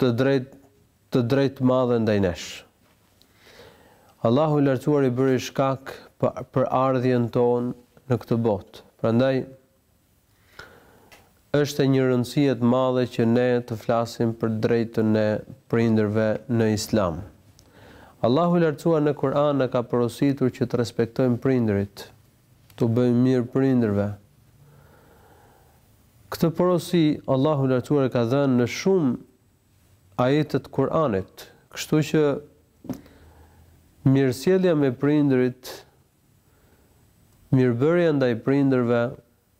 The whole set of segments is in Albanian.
të drejt të drejt të madhe ndaj nesh. Allahu i lartësuar i bëri shkak për ardhjen tonë në këtë botë. Prandaj është e një rëndësie të madhe që ne të flasim për drejtën e prindërve në Islam. Allahu i lartësuar në Kur'an na ka porositur që të respektojmë prindërit. T'u bëjmë mirë prindërve. Këtë porosi Allahu i Lartësuar e ka dhënë në shumë ajete të Kur'anit, kështu që mirësjellja me prindërit, mirëbërja ndaj prindërve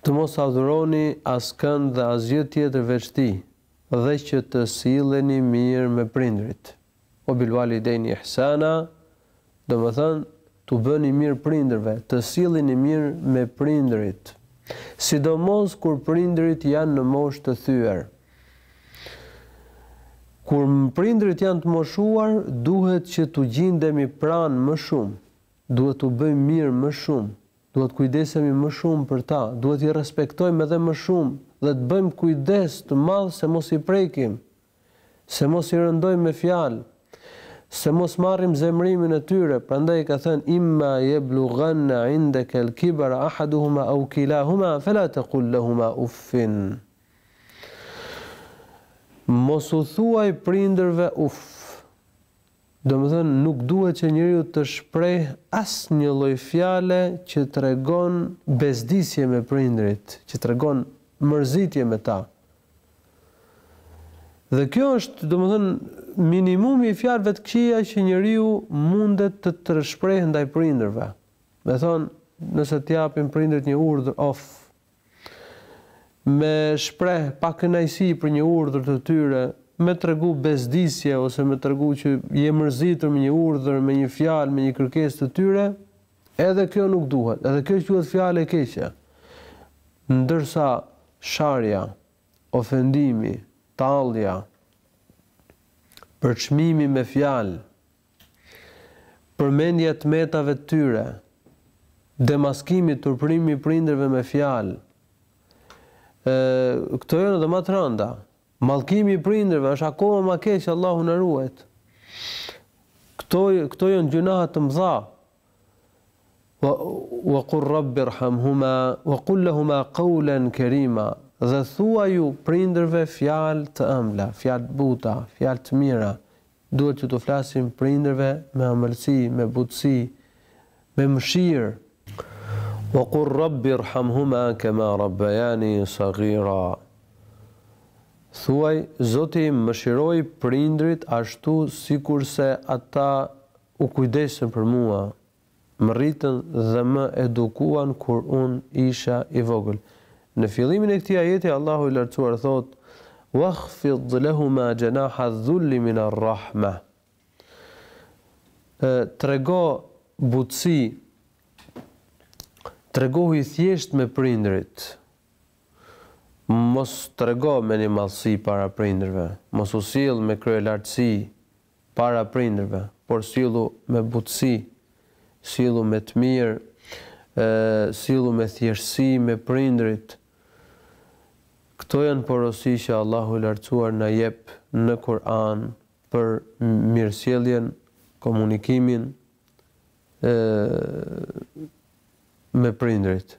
Të mos adhuroni askënd dhe asgjë tjetër veç Tij dhe që të silleni mirë me prindërit. Wa bil walideini ihsana, domethënë, t'u bëni mirë prindërve, të silleni mirë me prindërit, sidomos kur prindërit janë në moshë të thyer. Kur prindërit janë të moshuar, duhet që t'u gjindemi pranë më shumë, duhet t'u bëjmë mirë më shumë, Duhet të kujdesemi më shumë për ta, duhet t'i respektojmë edhe më shumë dhe të bëjmë kujdes të madh se mos i prekim, se mos i rëndojmë me fjalë, se mos marrim zemërimin e tyre, prandaj ka thënë imma yeblughanna indaka al-kibara ahaduhuma aw kilahuma fela taqul lahuma uffin. Mos u thuaj prindërve uff. Domethënë nuk duhet që njeriu të shpreh asnjë lloj fjale që tregon bezdisje me prindërit, që tregon mërzitje me ta. Dhe kjo është, domethënë, minimumi i fjalëve të këqija që njeriu mundet të të shpreh ndaj prindërve. Me thënë, nëse të japin prindërit një urdhër, of, me shpreh pakënaqësi për një urdhër të tyre, me tregu bezdisje ose me tregu që je mërzitur me një urdhër, me një fjalë, me një kërkesë të tyre, edhe kjo nuk duhet, edhe kjo quhet fjalë e keqe. Ndërsa sharja, ofendimi, tallja, përçmimi me fjalë, Përmendja e tmetave të tyre, demaskimi, turpërimi i prindërve me fjalë, e, këto janë edhe ma të rënda. Mallkimi i prindërve është akoma ma keq, Allahu na ruajt. Këto, këto janë gjunaha të mdha. Wa, wa kur rabbir hamhuma, wa kul lahuma kaulen kerima. Dhe thuaju prindërve fjalë të ëmbla, fjalë t'buta, fjalë të mira, Duhet që t'u flasim prindërve me ëmbëlsi, me butësi, me mëshirë. Wa qul Rabbi irhamhuma kema rabbayani saghira Thuaj, Zoti im, mëshiroji prindërit ashtu sikurse ata u kujdesën për mua. Më rritën dhe më edukuan kur unë isha i vogël. Në fillimin e këtij ajeti Allahu i Lartësuar thotë, Wakhfid lahuma janaha dhulli min ar-rahmah. Trego butësi, tregohu i thjeshtë me prindërit. Mos trego mendjemadhësi para prindërve, mos u sill me kryelartësi para prindërve, por sillu me butësi, sillu me të mirë, sillu me thjeshtësi me prindërit. Këto janë porosi që Allahu i Lartësuar na jep në Kur'an për mirësjelljen, komunikimin me prindërit.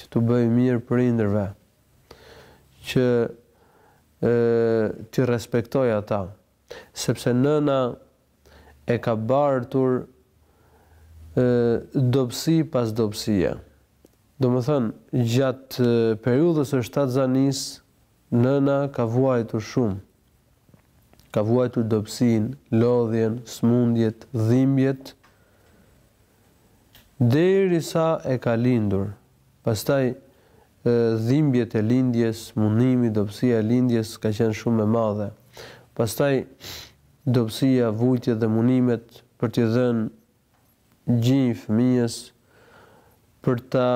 Që t'u bëjë mirë prindërve, që t'i respektojë ata, sepse nëna e ka bartur dobësi pas dobësie. Domethënë, gjatë periudhës së shtatzanisë, Nëna ka vuajtur shumë. Ka vuajtur dobësinë, lodhjen, sëmundjet, dhimbjet derisa e ka lindur. Pastaj dhimbjet e lindjes, mundimi, dobësia e lindjes ka qenë shumë e madhe. Pastaj dobësia, vuajtjet dhe mundimet për t'i dhënë gji fëmijës, për ta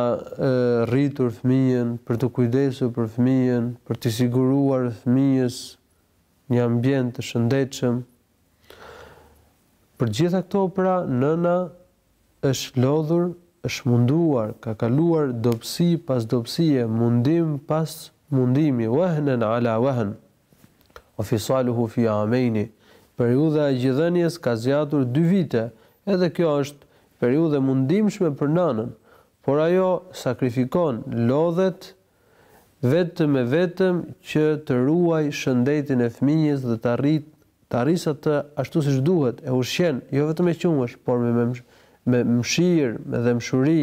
rritur fëmijën, për t'u kujdesur për fëmijën, për t'i siguruar fëmijës një ambient të shëndetshëm. Për gjitha këto pra nëna është lodhur, është munduar, ka kaluar dobësi pas dobësie, mundim pas mundimi, wahnan ala wahn. wa fisaluhu fi aameyni, Periudha e gjidhënies ka zgjatur dy vite, edhe kjo është periudhë e mundimshme për nënën, por ajo sakrifikon, lodhet, vetëm e vetëm që të ruajë shëndetin e fëmijës dhe ta rritë, ta rrisë atë ashtu siç duhet, e ushqen, jo vetëm me qumësht, por me me mshirë, me dhembshuri.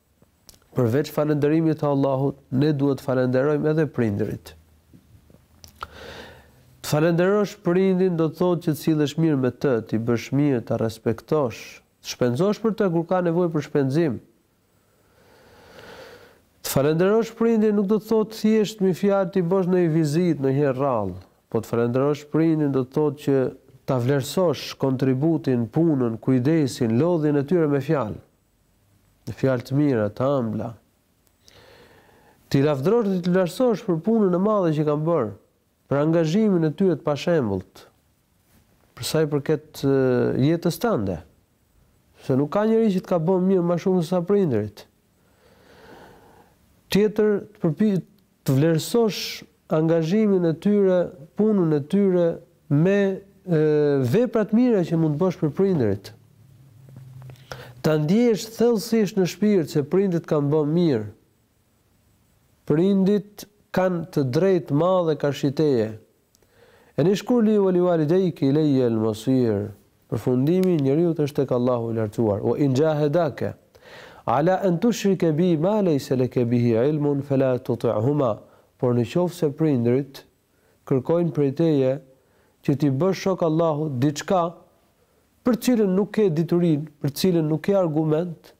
Përveç falënderimit të Allahut, ne duhet të falënderojmë edhe prindërit. Të falënderosh prindin do të thotë që të sillesh mirë me të, t'i bësh mirë, ta respektosh, të shpenzosh për të kur ka nevojë për shpenzim. Të falënderosh prindin nuk do të thotë thjesht me fjalë t'i bësh ndonjë vizitë ndonjëherë rrallë, po të falënderosh prindin do të thotë që ta vlerësosh kontributin, punën, kujdesin, lodhjen e tyre me fjalë. Fjalë të mira, të ëmbla. T'i lavdërosh dhe t'i vlerësosh për punën e madhe që kanë bërë, për angazhimin e tyre të pashembullt për sa i përket jetës tënde, se nuk ka njeri që të ka bën mirë më shumë se sa prindërit. Tjetër, të përpi Të vlerësosh angazhimin e tyre, punën e tyre me vepra të mira që mund të bësh për prindërit. Ta ndjesh thellësisht në shpirt se prindit kanë bën mirë. Prindit kanë të drejtë të madhe karshi teje, Enishkur li wali walidejke ilejje el masir, Përfundimi i njeriut është tek Allahu i Lartësuar, Wa in jahedake ala en tushrike bi ma lejse leke bihi ilmun fela tuti'huma, Por në qoftë se prindërit kërkojnë prej teje që t'i bësh shok Allahut diçka për të cilën nuk ke diturinë, për të cilën nuk ke argument,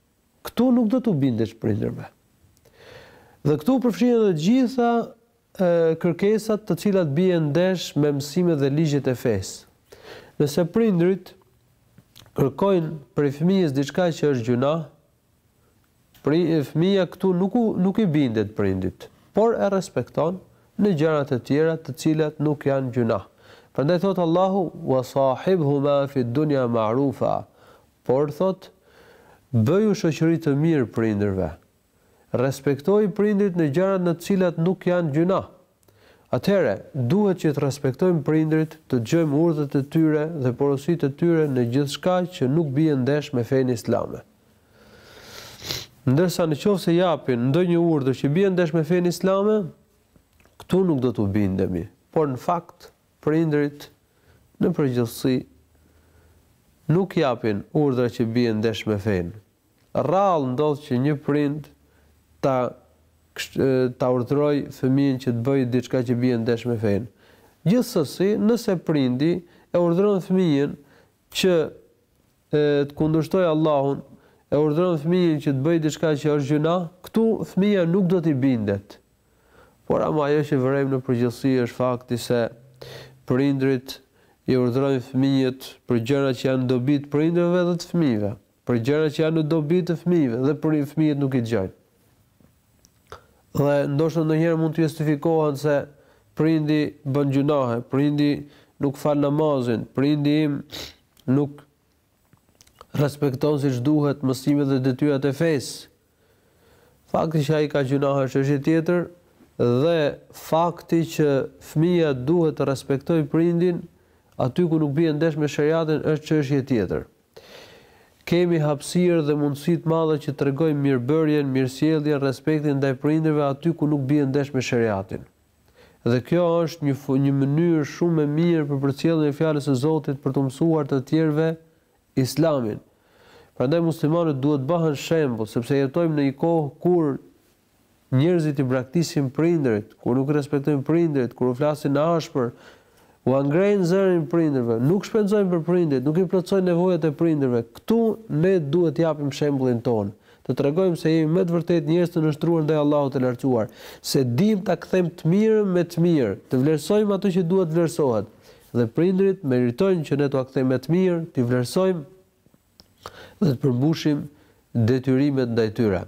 këtu nuk do t'u bindesh prindërve. Dhe këtu përfshihen edhe të gjitha kërkesat të cilat bien ndesh me mësimet dhe ligjet e fesë. Nëse prindërit kërkojnë prej fëmijës diçka që është gjynah, fëmija këtu nuk nuk i bindet prindit, por e respekton në gjëra të tjera të cilat nuk janë gjynah. Prandaj thotë Allahu, "Wa sahibhuma fi dunya ma'rufa", por thotë, "Bëju shoqëri të mirë prindërve Respektoji prindërit në gjërat në të cilat nuk janë gjynah. Atëherë, duhet që të respektojmë prindërit, të dëgjojmë urdhrat e tyre dhe porositë e tyre në gjithçka që nuk bie ndesh me fenë islame. Ndërsa në qoftë se japin ndonjë urdhër që bie ndesh me fenë islame, këtu nuk do t'u bindemi. Por në fakt, prindërit në përgjithësi nuk japin urdhra që bien ndesh me fenë. Rrallë ndodh që një prind ta ta urdhërojë fëmijën që të bëjë diçka që bie ndesh me fenë. Gjithsesi, nëse prindi e urdhëron fëmijën që të kundërshtojë Allahun, e urdhëron fëmijën që të bëjë diçka që është gjynah, këtu fëmija nuk do t'i bindet. Por ama ajo që vërejmë në përgjithësi është fakti se prindërit i urdhërojnë fëmijët për gjëra që janë në dobi të prindërve dhe të fëmijëve. Për gjëra që janë në dobi të fëmijëve dhe për fëmijët nuk i dëgjojnë. Dhe ndoshta ndonjëherë mund të justifikohen se prindi bën gjunahe, prindi nuk fal namazin, prindi im nuk respekton siç duhet mësimet dhe detyrat e fesë. Fakti që ai ka gjynahe është çështje tjetër dhe fakti që fëmija duhet të respektojë prindin aty ku nuk bie ndesh me sheriatin është çështje tjetër. Kemi hapësirë dhe mundësi të madhe që të tregojmë mirëbërjen, mirësjelljen, respektin ndaj prindërve aty ku nuk bie ndesh me sheriatin. Dhe kjo është një një mënyrë shumë e mirë për përcjelljen e Fjalës së Zotit për t'u mësuar të tjerëve Islamin. Prandaj muslimanët duhet të bëhen shembull, sepse jetojmë në një kohë kur njerëzit i braktisin prindërit, kur nuk respektojnë prindërit, kur u flasin ashpër, ua ngrejnë zërin prindërve, nuk shpenzojnë për prindërit, nuk i plotësojnë nevojat e prindërve. Këtu ne duhet të japim shembullin tonë, të tregojmë se jemi me të vërtetë njerëz të nënshtruar ndaj Allahut të Lartësuar, se dimë ta kthejmë të mirën me të mirë, të vlerësojmë atë që duhet të vlerësohet. Dhe prindërit meritojnë që ne t'ua kthejmë me të mirë, t'i vlerësojmë dhe të përmbushim detyrimet ndaj tyre.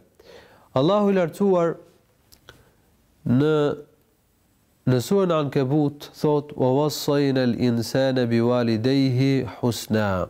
Allahu i Lartësuar në në surën Ankebut thotë: "Wa wassayna al-insana biwalidayhi husna."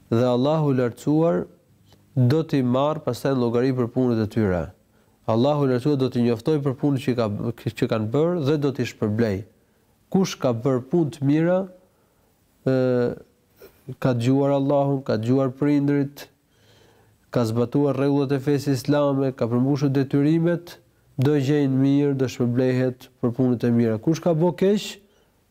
Dhe Allahu i Lartësuar do t'i marrë pastaj në llogari për punët e tyre. Allahu i Lartësuar do t'i njoftojë për punët që ka, që kanë bërë dhe do t'i shpërblejë. Kush ka bërë punë të mira, ë, ka dëgjuar Allahun, ka dëgjuar prindërit, ka zbatuar rregullat e fesë islame, ka përmbushur detyrimet, do gjejnë mirë, do shpërblehet për punët e mira. Kush ka bo keq,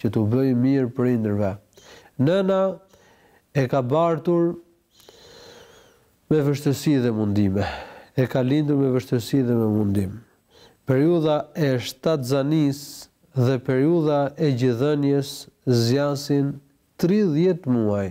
që t'u bëjë mirë prindërve. Nëna e ka bartur me vështirësi dhe mundime. E ka lindur me vështirësi dhe me mundim. Periudha e shtatzanisë dhe periudha e gjidhënies zgjasin tridhjetë muaj.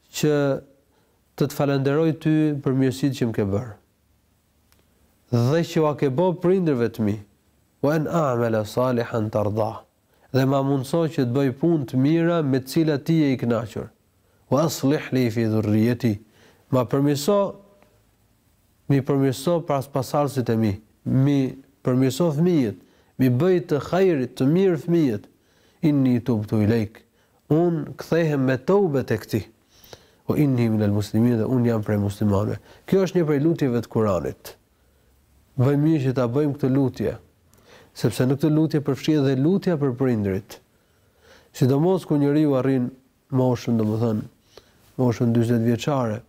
Që të të falenderoj ty për mirësitë që m'i ke bërë dhe që ua ke bo prindërve të mi, wa an a'mala salihan tardah, dhe ma mundëso që të bëj punë të mira me të cilat ti je i kënaqur, wa aslih li fi dhurrijeti, ma përmirëso m'i përmirëso pas pasardhësit e mi, m'i përmirëso fëmijët, m'i bëj të hajrit të mirë fëmijët, inni tubtu ilejk, Unë kthehem me toube tek Ti. Wa inni minel muslimin dhe unë jam prej muslimanëve. Kjo është një prej lutjeve të Kuranit. Bëjmë mirë që ta bëjmë këtë lutje, sepse në këtë lutje përfshihet dhe lutja për prindërit. Sidomos kur njeriu arrin moshën, domethënë, moshën 40 vjeçare.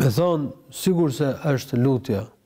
Me thënë, sikurse është lutja,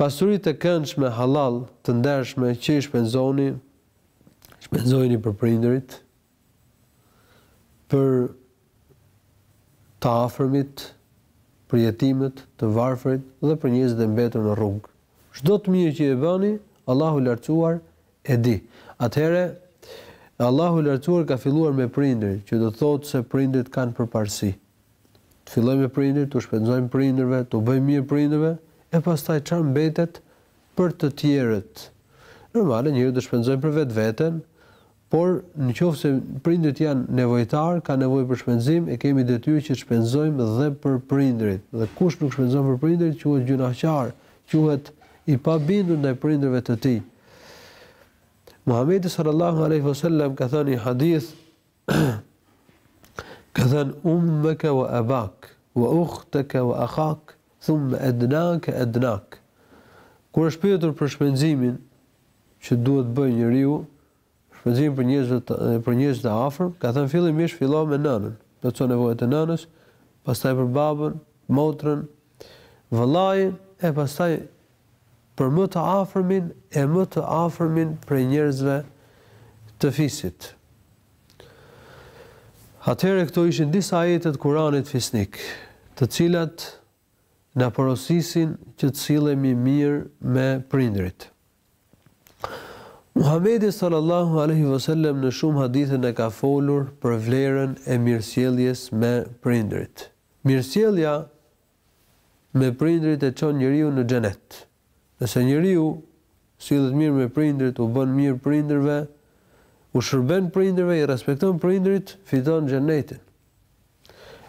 Pasuritë e këndshme hallall, të ndershme që i shpenzoni, shpenzojini për prindërit, për të afërmit, për jetimët, të varfërit dhe për njerëzit e mbetur në rrugë. Çdo të mirë që e bëni, Allahu i Lartësuar e di. Atëherë Allahu i Lartësuar ka filluar me prindërit, që do të thotë se prindërit kanë përparësi. Të fillojmë me prindërit, t'u shpenzojmë prindërve, t'u bëjmë mirë prindërve, e pastaj çfarë mbetet për të tjerët? Normale njeriu do të shpenzojë për vetveten, por në qoftë se prindërit janë nevojtarë, kanë nevojë për shpenzim, e kemi detyrë që të shpenzojmë dhe për prindërit. Dhe kush nuk shpenzon për prindërit quhet gjynahqar, quhet i pabindur ndaj prindërve të tij. Muhamedi sallallahu alaihi wasallam ka thënë një hadith Ka thënë ummeke wa abak, wa ukhteke wa akhak, thumme ednake ednak. Kur është pyetur për shpenzimin që duhet bëjë njeriu, shpenzimin për njerëzit, për njerëzit e afërm, ka thënë fillimisht fillo me nënën, plotëso nevojat e nënës, pastaj për babën, motrën, vëllain e pastaj për më të afërmin e më të afërmin prej njerëzve të fisit. Atëherë këto ishin disa ajete të Kuranit fisnik, të cilat na porosisin që të sillemi mirë me prindërit. Muhamedi sallallahu alaihi wasallam në shumë hadithe na ka folur për vlerën e mirësjelljes me prindërit. Mirësjellja me prindërit e çon njeriun në xhenet. Nëse njeriu sillet mirë me prindërit, u bën mirë prindërve, u shërben prindërve, i respekton prindërit, fiton xhenetin.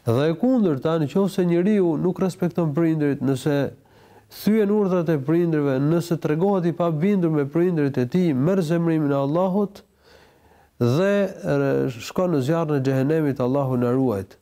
Dhe e kundërta, në qoftë se njeriu nuk respekton prindërit, nëse thyen urdhrat e prindërve, nëse tregohet i pabindur me prindërit e tij, merr zemërimin e Allahut dhe shkon në zjarrin e xhehenemit, Allahu na ruajtë.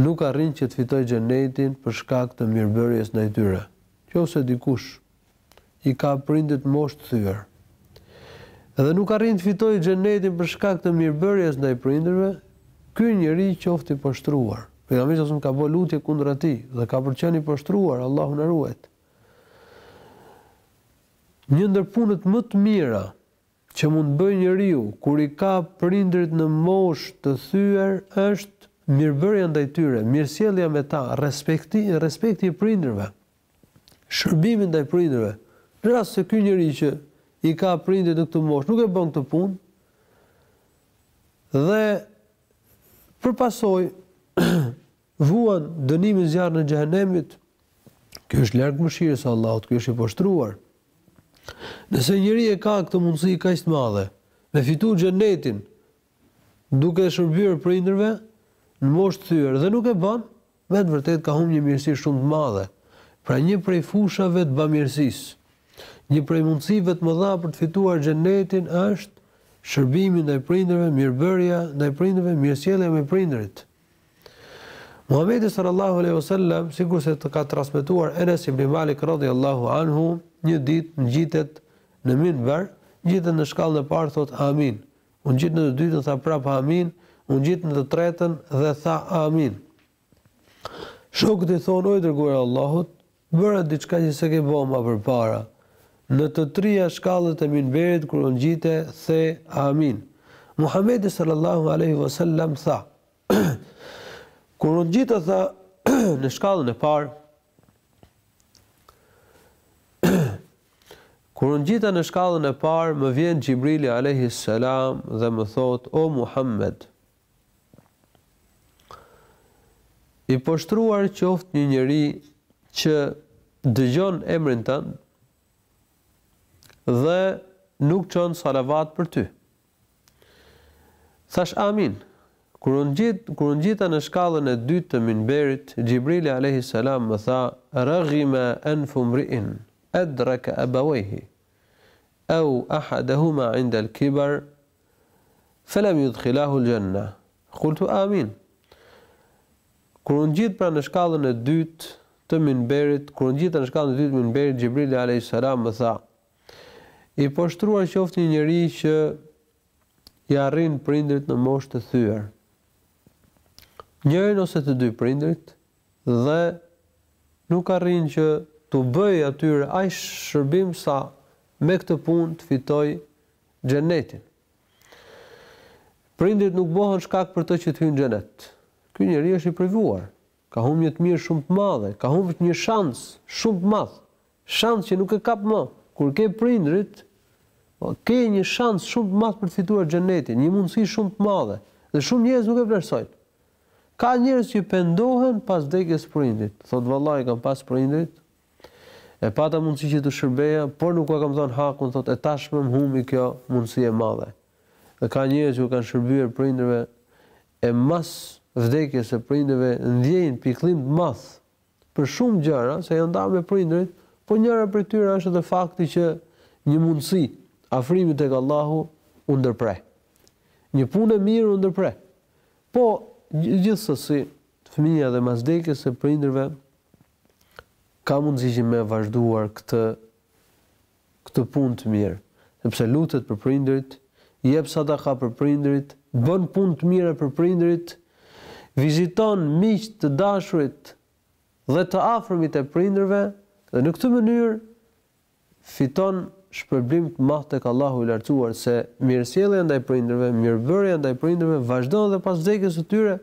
Nuk arrin që të fitojë Xhenetin për shkak të mirëbërjes ndaj tyre. Qoftë se dikush i ka prindët moshë të thyer dhe nuk arrin të fitojë Xhenetin për shkak të mirëbërjes ndaj prindërve, ky njeri qoftë i poshtëruar. Pejgamberi sallallahu alajhi wasallam ka bërë lutje kundër atij dhe ka për të qenë i poshtëruar, Allahu na ruajt. Një ndër punët më të mira që mund të bëjë njeriu kur i ka prindërit në moshë të thyer është mirëbërja ndaj tyre, mirësjellja me ta, respekti, respekti i prindërve, shërbimi ndaj prindërve. Në rast se ky njeri që i ka prindërit në këtë moshë, nuk e bën këtë punë. Dhe për pasojë Vuan dënimin zjarrin e Xhehenemit. Ky është larg mëshirës së Allahut, ky është i poshtruar. Nëse njeriu e ka këtë mundësi kaq të madhe, me fitu xhenetin duke shërbyer prindërve në moshë të thyer dhe nuk e bën, me të vërtetë ka humbur një mirësi shumë të madhe. Pra një prej fushave të bamirësisë, një prej mundësive të mëdha për të fituar xhenetin është shërbimi ndaj prindërve, mirëbërja ndaj prindërve, mirësjellja me prindërit. Muhamedi sallallahu alejhi ve sellem, sikurse të ka transmetuar Enes ibn Malik radhiyallahu anhu, një ditë ngjitet në minber, ngjitet në shkallën e parë thotë amin, u ngjit në të dytën tha prapë amin, u ngjit në të tretën dhe tha amin. Shokët i thonë o i dërguari i Allahut, Bëre diçka që s'e ke bo ma përpara. Në të trija shkallët e minberit kur u ngjite the Amin. Muhamedi sallallahu alejhi ve sellem tha Kur u ngjit tha në shkallën e parë Kur u ngjita në shkallën e parë, më vjen Xhibrili alejhi selam dhe më thotë: "O Muhammed, I poshtruar qoftë një njeri që dëgjon emrin tënd dhe nuk çon salavat për ty. Thash amin. Kur u ngjit, kur u ngjita në shkallën e dytë të minberit, Xhibrili alayhi salam më tha: "Raghima anfu mri'in adraka abawayhi aw ahadahuma 'inda al-kibar Felem yudkhilahu ljanna. Kultu amin. Kur u ngjit pra në shkallën e dytë të minberit, kur u ngjita në shkallën e dytë të minberit, Xhibrili alayhis salam më tha: I poshtruar qoftë një njeri që i arrin prindërit në moshë të thyer. Njërin ose të dy prindërit dhe nuk arrin që t'u bëjë atyre aq shërbim sa me këtë punë të fitojë Xhenetin. Prindërit nuk bëhen shkak për të që të hyjë në xhenet. Ky njeri është i privuar. Ka humbë një të mirë shumë të madhe, ka humbë një shans shumë të madh. Shans që nuk e kap më. Kur ke prindërit, ke një shans shumë të madh për të fituar xhenetin, një mundësi shumë të madhe. Dhe shumë njerëz nuk e vlerësojnë. Ka njerëz që pendohen pas vdekjes së prindit. Thotë vallai kam pas prindërit, E pata mundësi që t'u shërbeja, por nuk ua kam dhënë hakun, thotë, e tashmë më humbi kjo mundësi e madhe. Dhe ka njerëz që u kanë shërbyer prindërve e mas vdekjes së prindërve ndjejnë pikëllim të madh për shumë gjëra, se janë ndarë me prindërit, po njëra prej tyre është edhe fakti që një mundësi afrimi tek Allahu u ndërpre. Një punë e mirë u ndërpre. Po, gjithsesi, fëmija dhe mas vdekjes së prindërve ka mundësi që me vazhduar këtë këtë punë të mirë, sepse lutet për prindërit, jep sadaka për prindërit, bën punë të mira për prindërit, viziton miqtë, të dashurit dhe të afërmit e prindërve dhe në këtë mënyrë fiton shpërblim të madh tek Allahu i Lartësuar, se mirësjellja ndaj prindërve, mirëbërja ndaj prindërve vazhdon edhe pas vdekjes së tyre,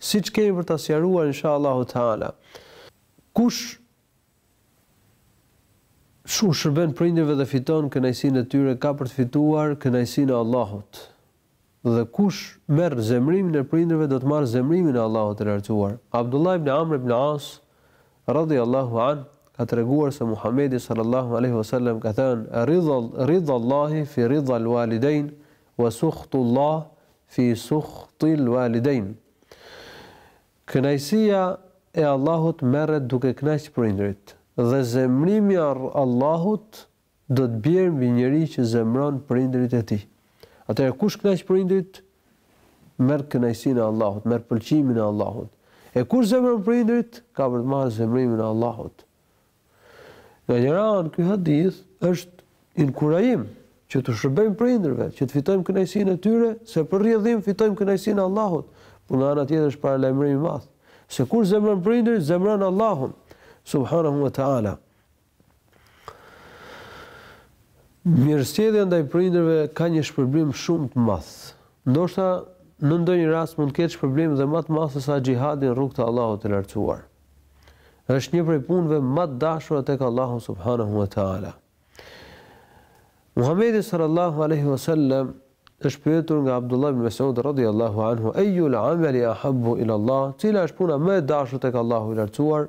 siç kemi për ta sqaruar insha Allahu Teala. Kush u shërben prindërve dhe fiton kënaqësinë e tyre, ka për të fituar kënaqësinë e Allahut. Dhe kush merr zemërimin e prindërve do të marrë zemërimin e Allahut të Lartësuar. Abdullah ibn Amr ibn As, radhiyallahu anh, ka treguar se Muhamedi sallallahu alejhi wa sallam ka thënë, Ridha Allahi fi ridha al-walidayn, wa sukhtu Allah fi sukhti al-walidayn. Kënaqësia e Allahut merret duke kënaqë prindërit, dhe zemërimi i Allahut do të bjerë mbi njeri që zemëron prindërit e tij. Atëherë kush kënaq prindërit merr kënaqësinë e Allahut, merr pëlqimin e Allahut. E kush zemëron prindërit, ka për të marrë zemërimin e Allahut. Nga njëra anë ky hadith është inkurajim që t'u shërbejmë prindërve, që të fitojmë kënaqësinë e tyre, se për rrjedhim fitojmë kënaqësinë e Allahut. Por nga ana tjetër është paralajmërim i madh, se kur zemëron prindërit, zemëron Allahun subhanahu wa taala. Mirësjellja ndaj prindërve ka një shpërblim shumë të madh. Ndoshta në ndonjë rast mund të ketë shpërblim dhe ma të madh se sa xhihadi në rrugë të Allahut të Lartësuar. Është një prej punëve ma të dashura tek Allahu subhanahu wa ta'ala. Muhamedi sallallahu alaihi wasallam është pyetur nga Abdullah ibn Mas'ud radhiyallahu anhu, "Ayyul 'amali ahabbu ila Allah?" Cila është puna më e dashur tek Allahu i Lartësuar?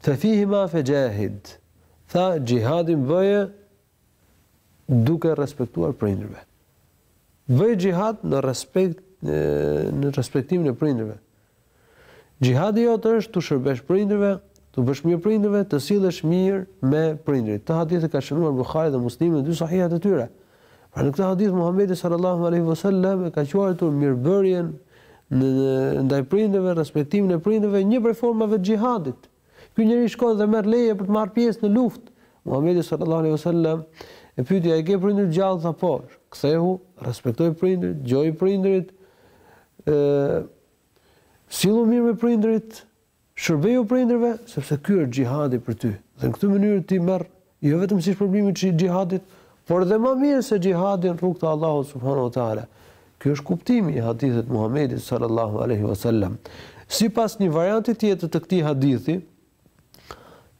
Fefihima fexhahid, tha xhihadin bëje duke respektuar prindërve. Bëj xhihad në respekt në respektimin e prindërve. Xhihadi jot është t'u shërbesh prindërve, t'u bësh mirë prindërve, të sillesh mirë me prindërit. Këtë hadith e ka shënuar Buhari dhe Muslimi në dy sahihet e tyre. Pra në këtë hadith Muhamedi sallallahu alaihi wasallam e ka quajtur mirëbërjen në, në ndaj prindërve, respektimin e prindërve një prej formave të xhihadit. Ky njeri shkon dhe merr leje për të marrë pjesë në luftë. Muhamedi sallallahu alaihi wasallam e pyeti a i ke prindërit gjallë tha po. Kthehu, respektoji prindërit, dëgjoji prindërit. ë Sillu mirë me prindërit, Shërbeju prindërve sepse ky është xhihadi për ty dhe në këtë mënyrë ti merr jo vetëm si shpërblimi i xhihadit, por dhe më mirë se xhihadi në rrugë të Allahut subhanahu wa ta'ala. Ky është kuptimi i hadithit të Muhamedit sallallahu alejhi wa sallam. Sipas një varianti tjetër të këtij hadithi,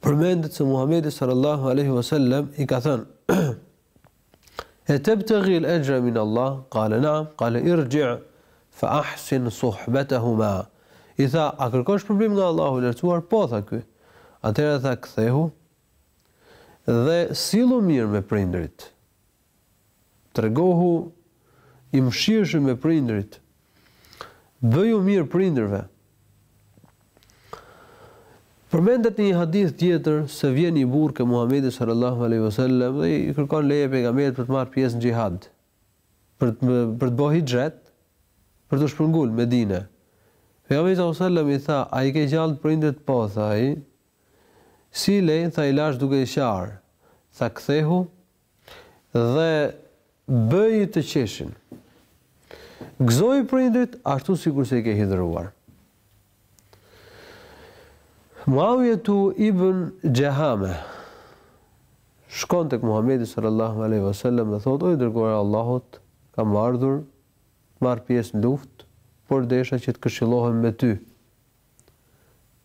përmendet se Muhamedi sallallahu alejhi wa sallam i ka thënë E tebteghi el ejre min Allah? Kale naam, kale irxi' fa ahsin suhbetehuma. I tha, a kërkon shpërblim nga Allahu i Lartësuar? Po, tha ky. Atëherë tha, kthehu dhe sillu mirë me prindërit. Tregohu i mëshirshëm me prindërit, Bëju mirë prindërve. Përmendet në një hadith tjetër se vjen një burrë ke Muhamedi sallallahu alaihi wasallam dhe i kërkon leje pejgamberit për të marrë pjesë në xhihad, për të për të bo hixhret, për t'u shpërngul në Medinë. Pejgamberi sallallahu alaihi wasallam i tha, a i ke gjallë prindërit? Po, tha ai. Si i le, tha i lash duke qarë. Tha kthehu, dhe bëji të qeshin. Gëzoi prindërit ashtu sikurse i ke hidhëruar. Muavijetu ibn Xhahime shkon tek Muhamedi sallallahu alaihi wasallam dhe thotë: "O i Dërguar i Allahut, kam ardhur të marr pjesë në luftë, por desha që të këshillohem me ty,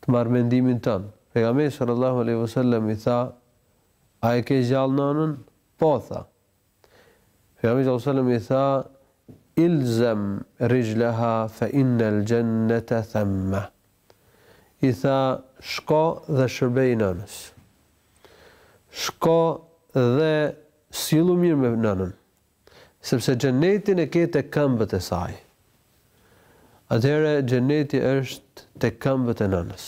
të marr mendimin tënd." Pejgamberi sallallahu alaihi wasallam i tha: A e ke gjallë nënën? Po, tha. Pejgamberi sallallahu alejhi ve sellem i tha, Ilzem rijlaha fa innal jannata thamma. I tha, shko dhe shërbeji nënës. Shko dhe sillu mirë me nënën. Sepse xhenetin e ke tek këmbët e saj. Atëherë xheneti është tek këmbët e nënës.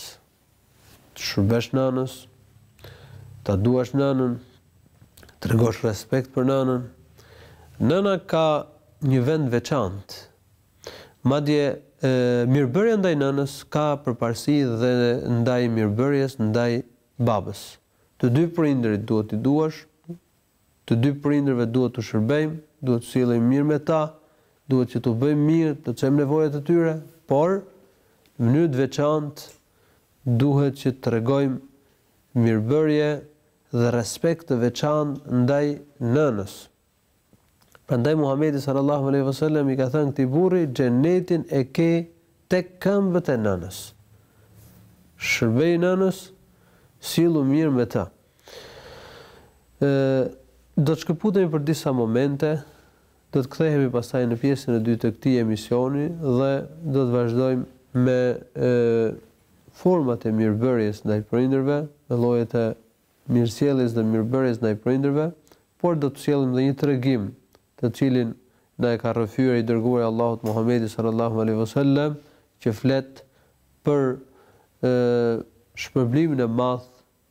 T'i shërbesh nënës, ta duash nënën, tregosh respekt për nënën. Nëna ka një vend veçantë. Madje mirëbërja ndaj nënës ka përparësi dhe ndaj mirëbërjes ndaj babës. Të dy prindërit duhet t'i duash, Të dy prindërve duhet t'u shërbejmë, duhet të sillemi mirë me ta, duhet që t'u bëjmë mirë, t'u çojmë nevojat e tyre, por në mënyrë të veçantë duhet që të tregojmë mirëbërje dhe respekt të veçantë ndaj nënës. Prandaj Muhamedi sallallahu alejhi ve sellem i ka thënë këtij burri, xhenetin e ke tek këmbët e nënës. Shërbej nënës, sillu mirë me të. Do të shkëputemi për disa momente, do të kthehemi pastaj në pjesën e dytë të këtij emisioni dhe do të vazhdojmë me format e mirëbërjes ndaj prindërve, me llojet e mirësjelljes dhe mirëbërjes ndaj prindërve, por do të sjellim edhe një tregim, të cilin na e ka rrëfyer i dërguari i Allahut Muhamedi sallallahu alejhi ve sellem, që flet për shpërblimin e madh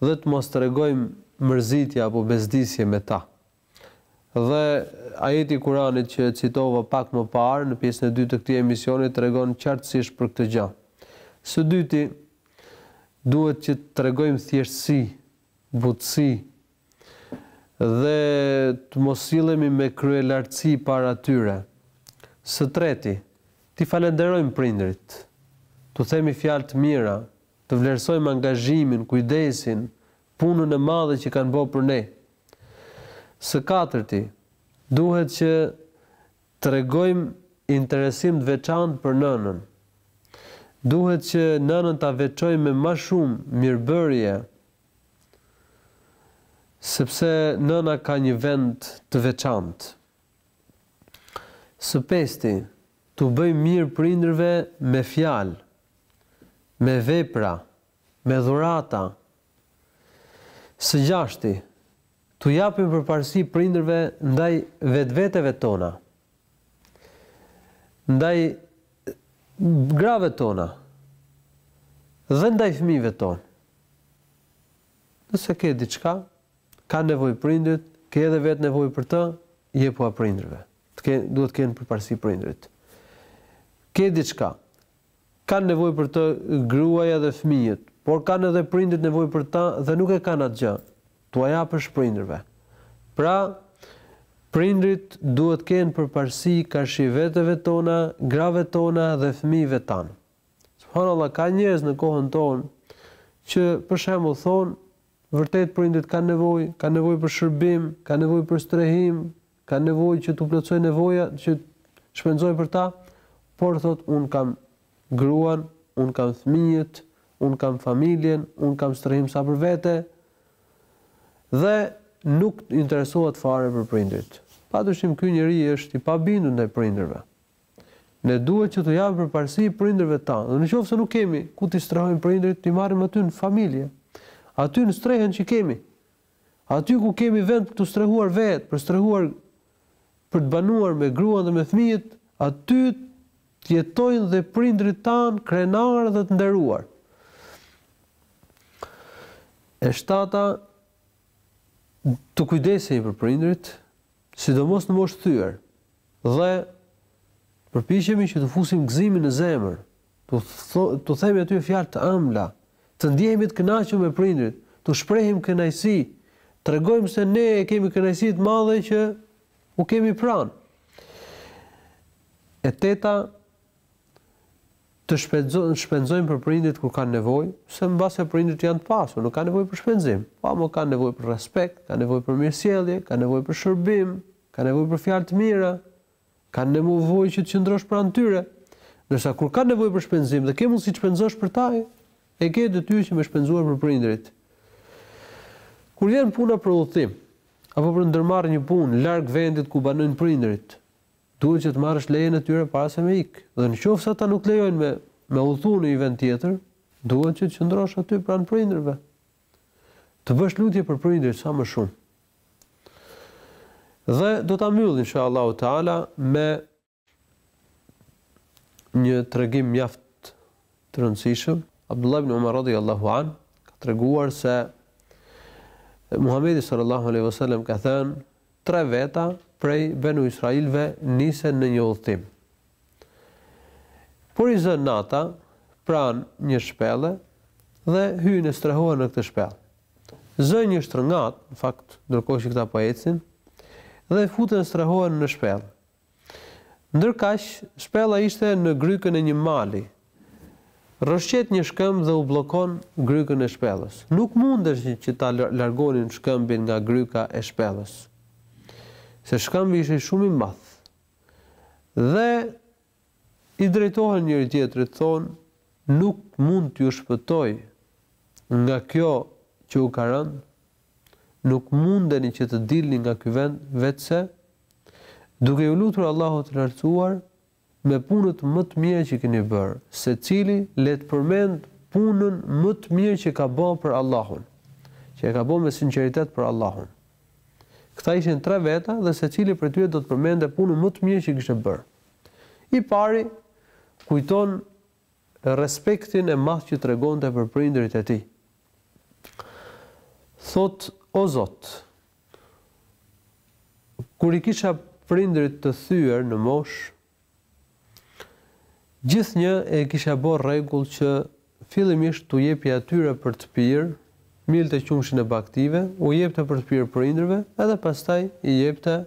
dhe të mos tregojmë mërzitje apo bezdisje me ta. Dhe ajeti i Kuranit që e citova pak më parë në pjesën e dytë të këtij emisioni tregon qartësisht për këtë gjë. Së dyti, duhet që të tregojmë thjeshtësi, butësi dhe të mos sillemi me kryelartësi para tyre. Së treti, t'i falënderojmë prindërit, t'u themi fjalë të mira, të vlerësojmë angazhimin, kujdesin, punën e madhe që kanë bërë për ne. Së katërti, duhet që të tregojmë interesim të veçantë për nënën. Duhet që nënën ta veçojmë me më shumë mirëbërje, sepse nëna ka një vend të veçantë. Së pesti, t'u bëjmë mirë prindërve me fjalë, me vepra, me dhurata. Së gjashti, t'u japim përparësi prindërve ndaj vetveteve tona, ndaj grave tona dhe ndaj fëmijëve tonë. Nëse ke diçka, kanë nevojë prindërit, ke edhe vetë nevojë për të, jepua prindërve. Duhet të kenë përparësi prindërit. Ke diçka, Kanë nevojë për të gruaja dhe fëmijët, por kanë edhe prindërit nevojë për ta dhe nuk e kanë atë gjë, t'ua japësh prindërve. Pra, prindërit duhet të kenë përparësi karshi veteve tona, grave tona dhe fëmijëve tanë. Subhanallah, ka njerëz në kohën tonë që, për shembull, thonë, vërtet prindërit kanë nevojë, kanë nevojë për shërbim, kanë nevojë për strehim, kanë nevojë që t'u plotësojë nevojat që të shpenzojë për ta, por thotë unë kam gruan, unë kam fëmijët, unë kam familjen, unë kam strehim sa për vete dhe nuk interesohet fare për prindërit. Padyshim ky njeri është i pabindur ndaj prindërve. Ne duhet që t'u japim përparësi prindërve tanë. Dhe në qoftë se nuk kemi ku t'i strehojmë prindërit, t'i marrim aty në familje. Aty në strehën që kemi. Aty ku kemi vend për t'u strehuar vetë, për strehuar për të banuar me gruan dhe me fëmijët, aty të jetojnë dhe prindërit tanë krenarë dhe të nderuar. E shtata, të kujdesesh për prindërit, sidomos në moshë të thyer, dhe të përpiqemi që t'u fusim gëzimin në zemër, T'u t'u themi aty fjalë të amla, të ndjehemi të kënaqur me prindërit, t'u shprehim kënaqësi, tregojmë se ne e kemi kënaqësi të madhe që u kemi pranë. E teta, të shpenzojmë shpenzojmë për prindërit kur kanë nevojë, se mbase prindërit janë të pasur, nuk kanë nevojë për shpenzim, pa po, më kanë nevojë për respekt, kanë nevojë për mirësjellje, kanë nevojë për shërbim, kanë nevojë për fjalë të mira, Kanë nevojë që të qëndrosh pranë tyre. Ndërsa kur kanë nevojë për shpenzim dhe ke mundësi të shpenzosh për ta, e ke detyrë që me shpenzuar për prindërit. Kur vjen puna për udhëtim apo për ndërmarrë një punë larg vendit ku banojnë prindërit, duhet që të marrësh lejen e tyre para se me ik. Dhe në qoftë se ata nuk lejojnë me me udhëtu në një vend tjetër, duhet që të qëndrosh aty pranë prindërve. Të bësh lutje për prindërit sa më shumë. Dhe do ta mbyll inshallahu teala me një tregim mjaft të rëndësishëm, Abdullah ibn Umar radhiyallahu an ka treguar se Muhamedi sallallahu alaihi wasallam ka thënë tre veta prej Benu Israilëve nisen në një udhëtim. Por i zë nata pranë një shpelle dhe hyjnë e strehohen në këtë shpellë. Zë një shtrëngatë, në fakt, ndërkohë që këta po ecnin, dhe futen strehohen në shpellë. Ndërkaq, shpella ishte në grykën e një mali. Rrëshqet një shkëmb dhe u bllokon grykën e shpellës. Nuk mundeshin që ta largonin shkëmbin nga gryka e shpellës. Se shkëmbi ishte shumë i madh. Dhe i drejtohen njëri-tjetrit thonë nuk mund t'ju shpëtojë nga kjo që u ka rënë, nuk mundeni që të dilni nga ky vend veçse duke iu lutur Allahut të Lartësuar me punët më të mira që keni bërë, secili le të përmend punën më të mirë që ka ba për Allahun, që e ka ba me sinqeritet për Allahun. Këta ishin tre veta dhe secili prej tyre do të përmendte punën më të mirë që kishte bërë. I pari kujton respektin e madh që tregonte për prindërit e tij. Thotë, O Zot, kur i kisha prindërit të thyer në moshë, Gjithnjë e kisha bo rregull që fillimisht t'u jepja atyre për të pirë, milte qumshin e baktive, u jepte për të pirë prindërve edhe pastaj i jepte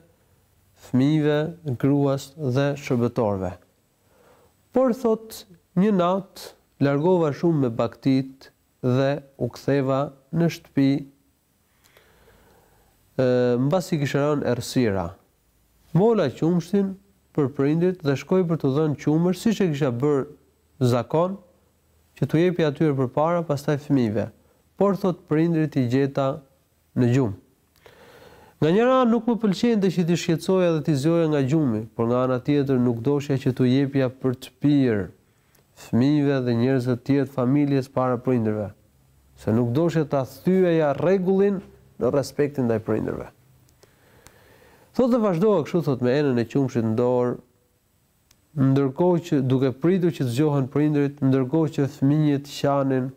fëmijëve, gruas dhe shërbëtorëve. Por thotë një natë u largova shumë me baktitë dhe u ktheva në shtëpi mbasi kishte rënë errësira. Mola qumshtin për prindërit dhe shkoj për t'u dhënë qumësht siç e kisha bërë zakon që t'u jepja atyre përpara pastaj fëmijëve. Por thotë prindërit i gjeta në gjumë. Nga njëra anë nuk më pëlqente që t'i shqetësoja dhe t'i zgjoja nga gjumi, por nga ana tjetër nuk doshja që t'u jepja për të pirë fëmijëve dhe njerëzve të tjerë të familjes para prindërve, se nuk doshja ta thyeja rregullin në respektin ndaj prindërve. Thotë dhe vazhdova kështu thotë me enën e qumshit në dorë Ndërkohë që duke pritur që të zgjohen prindërit, ndërkohë që fëmijët qanin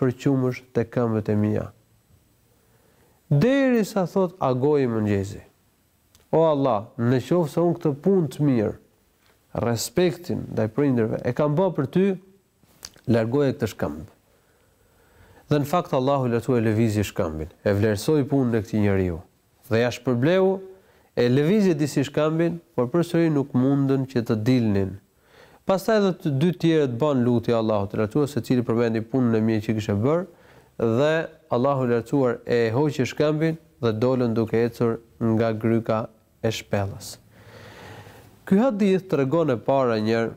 për qumësht te këmbët e mia. Derisa thotë agoi mëngjesi. O Allah, në qoftë se unë këtë punë të mirë, respektin ndaj prindërve, e kam bërë për ty, largoje këtë shkëmb. Dhe në fakt Allahu i Lartësuar e lëvizi shkëmbin, e vlerësoi punën e këtij njeriu, Dhe ia shpërbleu, e lëvizi disi shkëmbin, por përsëri nuk mundën që të dilnin. Pastaj edhe të dy tjerët bënë lutje Allahut të Lartësuar, secili përmendi punën e mirë që kishte bërë, dhe Allahu i Lartësuar e hoqi shkëmbin dhe dolën duke ecur nga gryka e shpellës. Ky hadith tregon e para njërë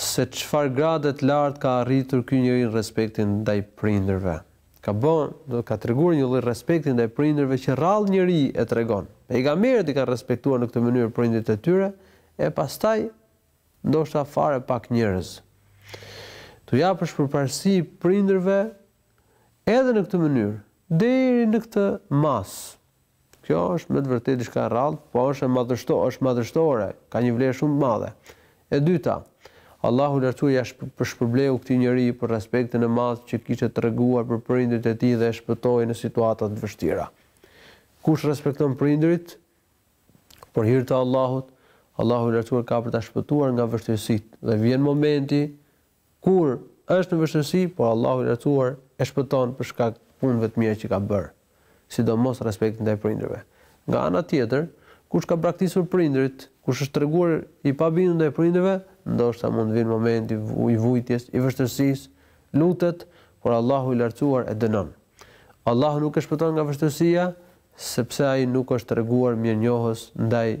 se çfarë grade të lartë ka arritur ky njeri në respektin ndaj prindërve. Ka ba, do ka treguar një lloj respekti ndaj prindërve që rrallë njeri e tregon. Pejgamberët i kanë respektuar në këtë mënyrë prindërit e tyre e pastaj ndoshta fare pak njerëz. T'u japësh përparësi prindërve edhe në këtë mënyrë, deri në këtë masë. Kjo është me të vërtetë diçka e rrallë, po është madhështo, është madhështore, ka një vlerë shumë të madhe. E dyta, Allahu i Lartësuar ia shpërbleu këtij njeriu për respektin e madh që kishte treguar për prindërit e tij dhe e shpëtoi në situata të vështira. Kush respekton prindërit për hir të Allahut, Allahu i Lartësuar ka për ta shpëtuar nga vështirësitë dhe vjen momenti Kur është në vështirësi, por Allahu i Lartësuar e shpëton për shkak të punëve të mira që ka bërë, sidomos respektit ndaj prindërve. Nga ana tjetër, kush ka braktisur prindërit, kush është treguar i pabindur ndaj prindërve, ndoshta mund të vijë momenti i vuajtjes, i vështirësisë, lutet, por Allahu i Lartësuar e dënon. Allahu nuk e shpëton nga vështirësia, sepse ai nuk është treguar mirënjohës ndaj